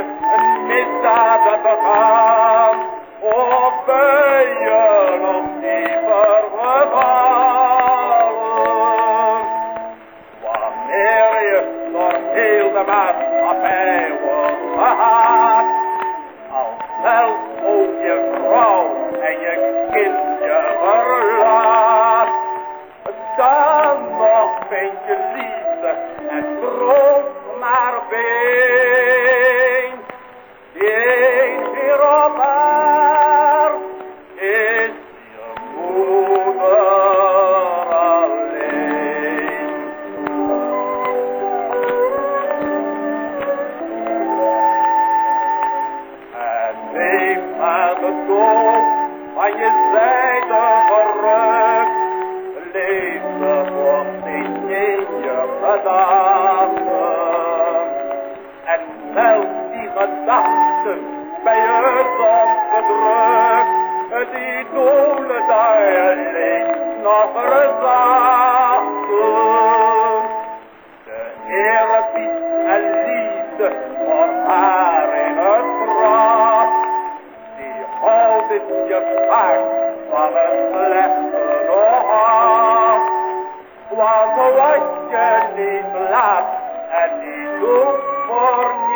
America. op, je zijde er verrukt. Liefde wordt niet in je gedachten. En zelfs die gedachten bij je dan gedrukt. Die doelen daar alleen nog verzaakt. from his left foot off. While the white hand he and he took for